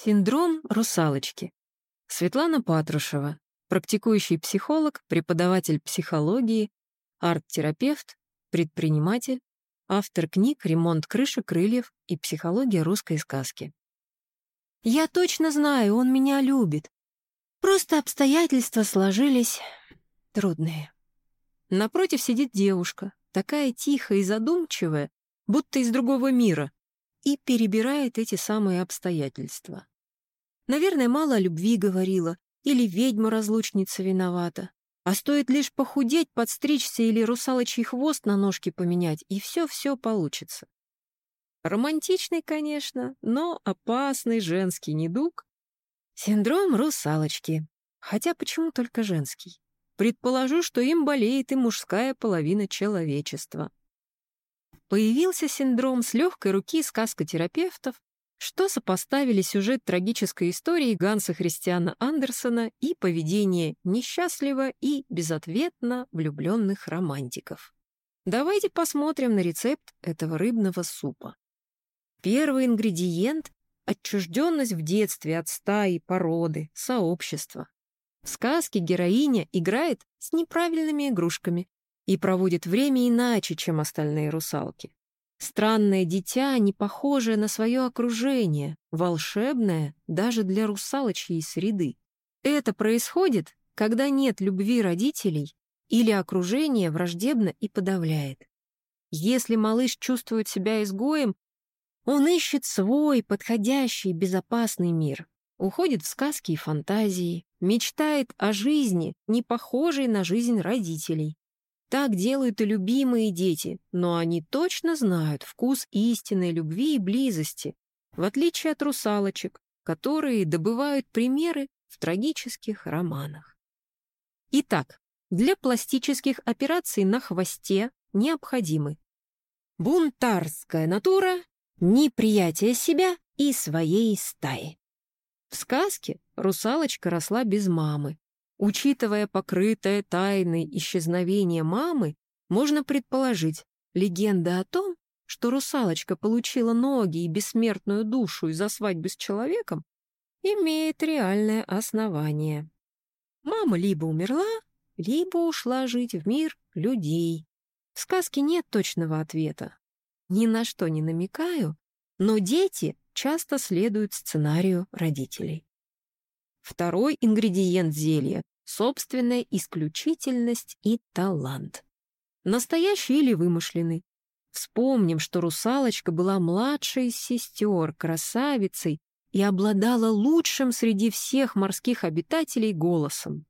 Синдром русалочки. Светлана Патрушева, практикующий психолог, преподаватель психологии, арт-терапевт, предприниматель, автор книг «Ремонт крыши, крыльев» и «Психология русской сказки». Я точно знаю, он меня любит. Просто обстоятельства сложились трудные. Напротив сидит девушка, такая тихая и задумчивая, будто из другого мира, и перебирает эти самые обстоятельства. Наверное, мало о любви говорила, или ведьма-разлучница виновата. А стоит лишь похудеть, подстричься или русалочий хвост на ножки поменять, и все-все получится. Романтичный, конечно, но опасный женский недуг. Синдром русалочки. Хотя почему только женский? Предположу, что им болеет и мужская половина человечества. Появился синдром с легкой руки сказкотерапевтов, что сопоставили сюжет трагической истории Ганса Христиана Андерсона и поведение несчастливо и безответно влюбленных романтиков. Давайте посмотрим на рецепт этого рыбного супа. Первый ингредиент — отчужденность в детстве от стаи, породы, сообщества. В сказке героиня играет с неправильными игрушками и проводит время иначе, чем остальные русалки. Странное дитя, не похожее на свое окружение, волшебное даже для русалочьей среды. Это происходит, когда нет любви родителей или окружение враждебно и подавляет. Если малыш чувствует себя изгоем, он ищет свой подходящий безопасный мир, уходит в сказки и фантазии, мечтает о жизни, не похожей на жизнь родителей, так делают и любимые дети, но они точно знают вкус истинной любви и близости, в отличие от русалочек, которые добывают примеры в трагических романах. Итак, для пластических операций на хвосте необходимы бунтарская натура, неприятие себя и своей стаи. В сказке русалочка росла без мамы, Учитывая покрытое тайной исчезновение мамы, можно предположить, легенда о том, что русалочка получила ноги и бессмертную душу из-за свадьбы с человеком, имеет реальное основание. Мама либо умерла, либо ушла жить в мир людей. В сказке нет точного ответа. Ни на что не намекаю, но дети часто следуют сценарию родителей. Второй ингредиент зелья — собственная исключительность и талант. Настоящий или вымышленный. Вспомним, что русалочка была младшей из сестер, красавицей и обладала лучшим среди всех морских обитателей голосом.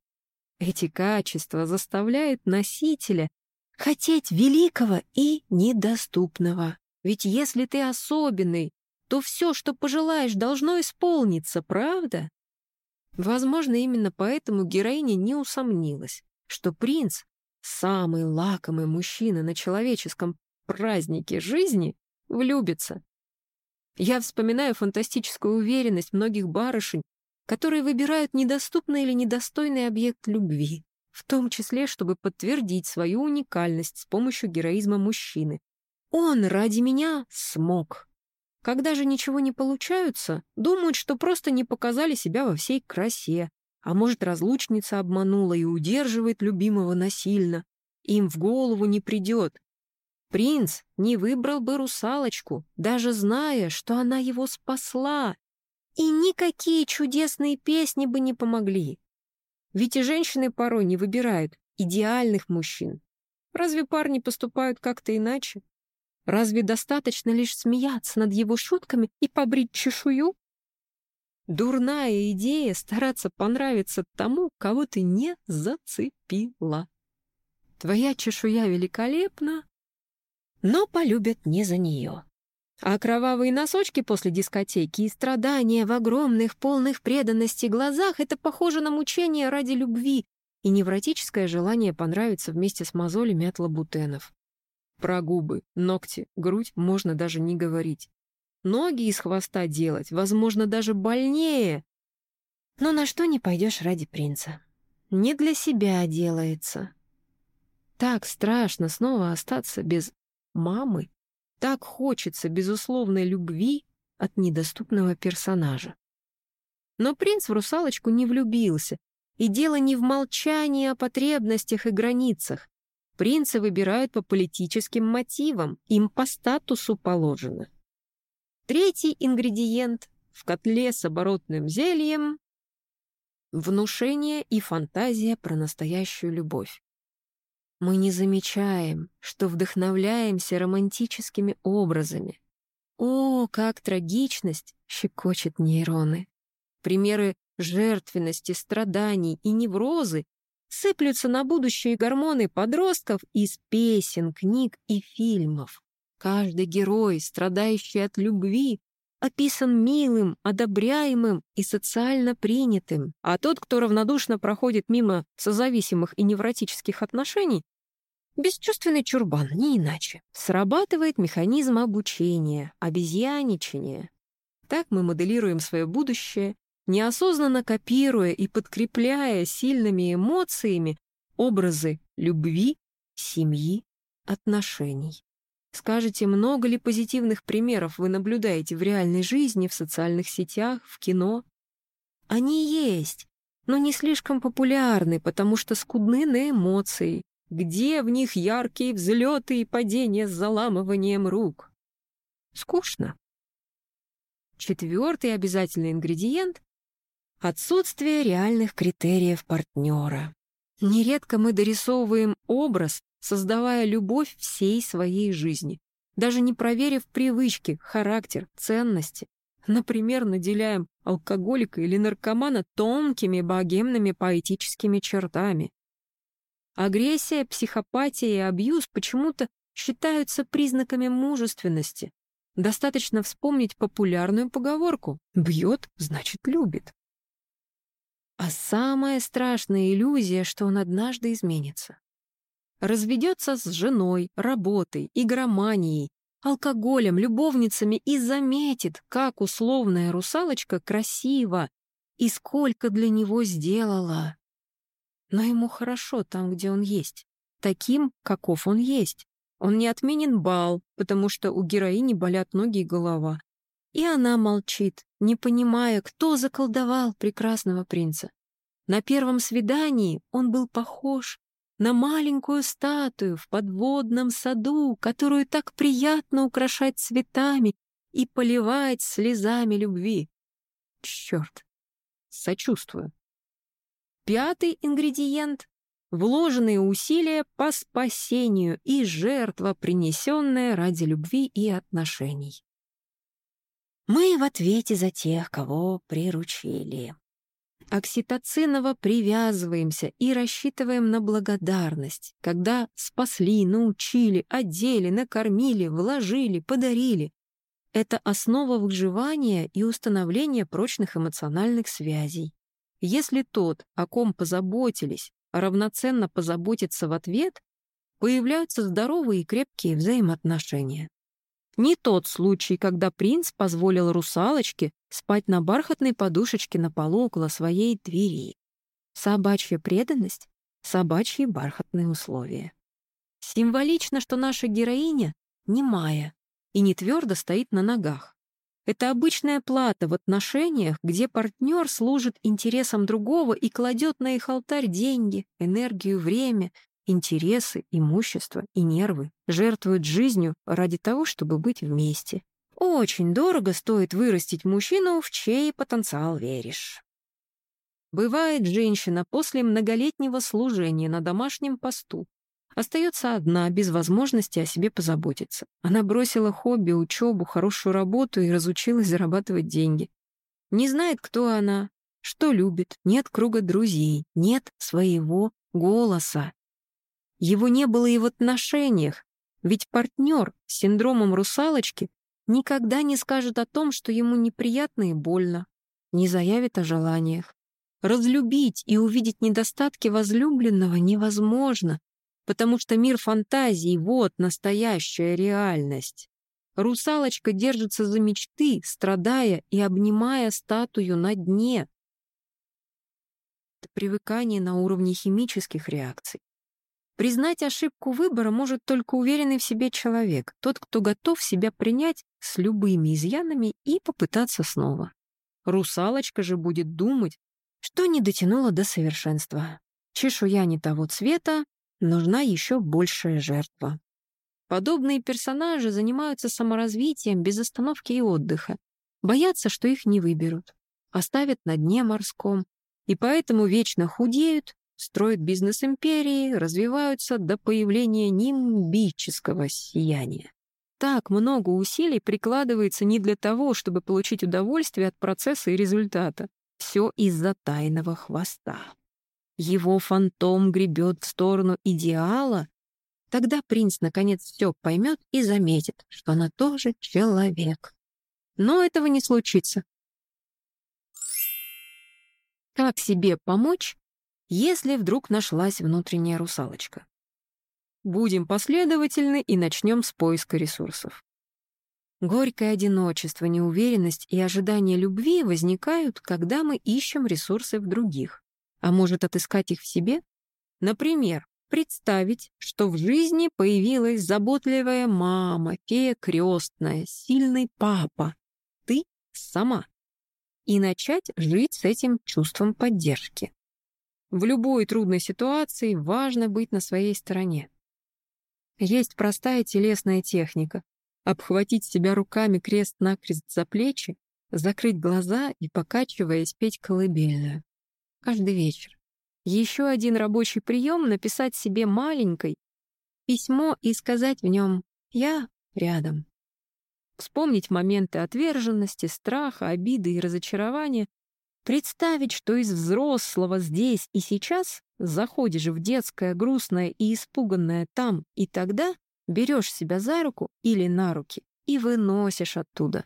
Эти качества заставляют носителя хотеть великого и недоступного. Ведь если ты особенный, то все, что пожелаешь, должно исполниться, правда? Возможно, именно поэтому героиня не усомнилась, что принц, самый лакомый мужчина на человеческом празднике жизни, влюбится. Я вспоминаю фантастическую уверенность многих барышень, которые выбирают недоступный или недостойный объект любви, в том числе, чтобы подтвердить свою уникальность с помощью героизма мужчины. Он ради меня смог. Когда же ничего не получаются, думают, что просто не показали себя во всей красе. А может, разлучница обманула и удерживает любимого насильно. Им в голову не придет. Принц не выбрал бы русалочку, даже зная, что она его спасла. И никакие чудесные песни бы не помогли. Ведь и женщины порой не выбирают идеальных мужчин. Разве парни поступают как-то иначе? Разве достаточно лишь смеяться над его шутками и побрить чешую? Дурная идея стараться понравиться тому, кого ты не зацепила. Твоя чешуя великолепна, но полюбят не за нее. А кровавые носочки после дискотеки и страдания в огромных, полных преданности глазах — это похоже на мучение ради любви и невротическое желание понравиться вместе с мозолями от лабутенов. Про губы, ногти, грудь можно даже не говорить. Ноги из хвоста делать, возможно, даже больнее. Но на что не пойдешь ради принца? Не для себя делается. Так страшно снова остаться без мамы. Так хочется безусловной любви от недоступного персонажа. Но принц в русалочку не влюбился. И дело не в молчании о потребностях и границах. Принцы выбирают по политическим мотивам, им по статусу положено. Третий ингредиент в котле с оборотным зельем — внушение и фантазия про настоящую любовь. Мы не замечаем, что вдохновляемся романтическими образами. О, как трагичность щекочет нейроны! Примеры жертвенности, страданий и неврозы сыплются на будущее гормоны подростков из песен, книг и фильмов. Каждый герой, страдающий от любви, описан милым, одобряемым и социально принятым, а тот, кто равнодушно проходит мимо созависимых и невротических отношений, бесчувственный чурбан, не иначе. Срабатывает механизм обучения, обезьяничания. Так мы моделируем свое будущее неосознанно копируя и подкрепляя сильными эмоциями образы любви, семьи, отношений. Скажите, много ли позитивных примеров вы наблюдаете в реальной жизни, в социальных сетях, в кино? Они есть, но не слишком популярны, потому что скудны на эмоции. Где в них яркие взлеты и падения с заламыванием рук? Скучно. Четвертый обязательный ингредиент Отсутствие реальных критериев партнера. Нередко мы дорисовываем образ, создавая любовь всей своей жизни, даже не проверив привычки, характер, ценности. Например, наделяем алкоголика или наркомана тонкими богемными поэтическими чертами. Агрессия, психопатия и абьюз почему-то считаются признаками мужественности. Достаточно вспомнить популярную поговорку «бьет, значит любит». А самая страшная иллюзия, что он однажды изменится. Разведется с женой, работой, игроманией, алкоголем, любовницами и заметит, как условная русалочка красива и сколько для него сделала. Но ему хорошо там, где он есть, таким, каков он есть. Он не отменен бал, потому что у героини болят ноги и голова. И она молчит, не понимая, кто заколдовал прекрасного принца. На первом свидании он был похож на маленькую статую в подводном саду, которую так приятно украшать цветами и поливать слезами любви. Черт, сочувствую. Пятый ингредиент — вложенные усилия по спасению и жертва, принесенная ради любви и отношений. Мы в ответе за тех, кого приручили. Окситоциново привязываемся и рассчитываем на благодарность, когда спасли, научили, одели, накормили, вложили, подарили. Это основа выживания и установления прочных эмоциональных связей. Если тот, о ком позаботились, равноценно позаботится в ответ, появляются здоровые и крепкие взаимоотношения. Не тот случай, когда принц позволил русалочке спать на бархатной подушечке на полу около своей двери. Собачья преданность, собачьи бархатные условия. Символично, что наша героиня немая и не твердо стоит на ногах. Это обычная плата в отношениях, где партнер служит интересам другого и кладет на их алтарь деньги, энергию, время, интересы, имущество и нервы, жертвуют жизнью ради того, чтобы быть вместе. Очень дорого стоит вырастить мужчину, в чей потенциал веришь. Бывает, женщина после многолетнего служения на домашнем посту остается одна, без возможности о себе позаботиться. Она бросила хобби, учебу, хорошую работу и разучилась зарабатывать деньги. Не знает, кто она, что любит, нет круга друзей, нет своего голоса. Его не было и в отношениях, ведь партнер с синдромом русалочки никогда не скажет о том, что ему неприятно и больно, не заявит о желаниях. Разлюбить и увидеть недостатки возлюбленного невозможно, потому что мир фантазий — вот настоящая реальность. Русалочка держится за мечты, страдая и обнимая статую на дне. Это привыкание на уровне химических реакций. Признать ошибку выбора может только уверенный в себе человек, тот, кто готов себя принять с любыми изъянами и попытаться снова. Русалочка же будет думать, что не дотянула до совершенства. Чешуя не того цвета, нужна еще большая жертва. Подобные персонажи занимаются саморазвитием без остановки и отдыха, боятся, что их не выберут, оставят на дне морском, и поэтому вечно худеют, строят бизнес-империи, развиваются до появления нимбического сияния. Так много усилий прикладывается не для того, чтобы получить удовольствие от процесса и результата. Все из-за тайного хвоста. Его фантом гребет в сторону идеала, тогда принц наконец все поймет и заметит, что она тоже человек. Но этого не случится. Как себе помочь, если вдруг нашлась внутренняя русалочка? Будем последовательны и начнем с поиска ресурсов. Горькое одиночество, неуверенность и ожидание любви возникают, когда мы ищем ресурсы в других. А может, отыскать их в себе? Например, представить, что в жизни появилась заботливая мама, фея крестная, сильный папа. Ты сама. И начать жить с этим чувством поддержки. В любой трудной ситуации важно быть на своей стороне. Есть простая телесная техника. Обхватить себя руками крест-накрест за плечи, закрыть глаза и, покачиваясь, петь колыбельную. Каждый вечер. Еще один рабочий прием — написать себе маленькой письмо и сказать в нем «Я рядом». Вспомнить моменты отверженности, страха, обиды и разочарования, представить, что из взрослого здесь и сейчас Заходишь в детское, грустное и испуганное там, и тогда берешь себя за руку или на руки и выносишь оттуда.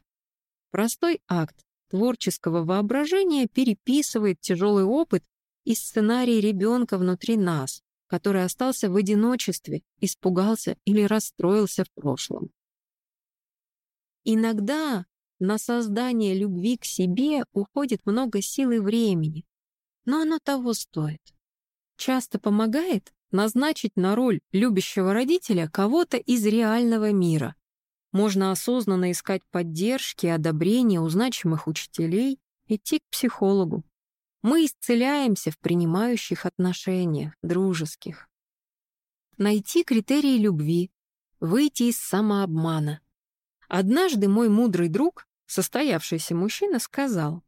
Простой акт творческого воображения переписывает тяжелый опыт и сценарий ребенка внутри нас, который остался в одиночестве, испугался или расстроился в прошлом. Иногда на создание любви к себе уходит много сил и времени, но оно того стоит часто помогает назначить на роль любящего родителя кого-то из реального мира. Можно осознанно искать поддержки одобрения у значимых учителей, идти к психологу. Мы исцеляемся в принимающих отношениях, дружеских. Найти критерии любви, выйти из самообмана. Однажды мой мудрый друг, состоявшийся мужчина, сказал,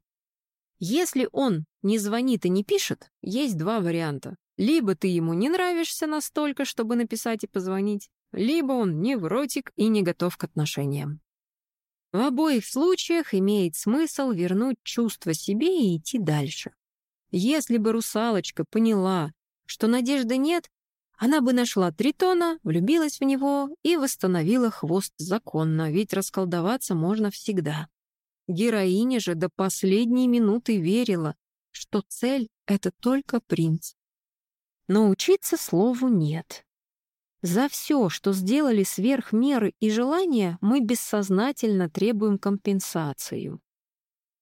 если он не звонит и не пишет, есть два варианта. Либо ты ему не нравишься настолько, чтобы написать и позвонить, либо он невротик и не готов к отношениям. В обоих случаях имеет смысл вернуть чувство себе и идти дальше. Если бы русалочка поняла, что надежды нет, она бы нашла Тритона, влюбилась в него и восстановила хвост законно, ведь расколдоваться можно всегда. Героиня же до последней минуты верила, что цель — это только принц. Но учиться слову нет. За все, что сделали сверх меры и желания, мы бессознательно требуем компенсацию.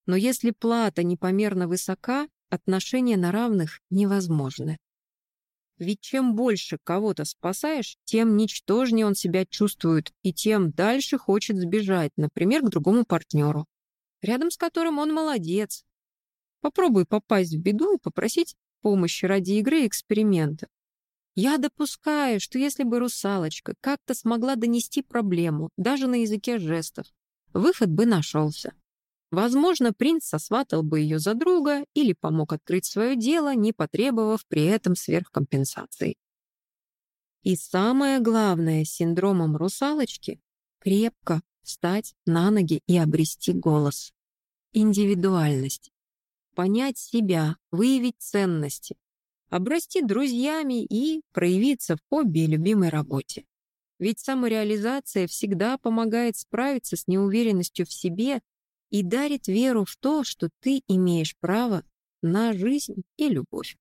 Но если плата непомерно высока, отношения на равных невозможны. Ведь чем больше кого-то спасаешь, тем ничтожнее он себя чувствует и тем дальше хочет сбежать, например, к другому партнеру рядом с которым он молодец. Попробуй попасть в беду и попросить помощи ради игры и эксперимента. Я допускаю, что если бы русалочка как-то смогла донести проблему, даже на языке жестов, выход бы нашелся. Возможно, принц сосватал бы ее за друга или помог открыть свое дело, не потребовав при этом сверхкомпенсации. И самое главное с синдромом русалочки — крепко встать на ноги и обрести голос. Индивидуальность. Понять себя, выявить ценности, обрасти друзьями и проявиться в хобби и любимой работе. Ведь самореализация всегда помогает справиться с неуверенностью в себе и дарит веру в то, что ты имеешь право на жизнь и любовь.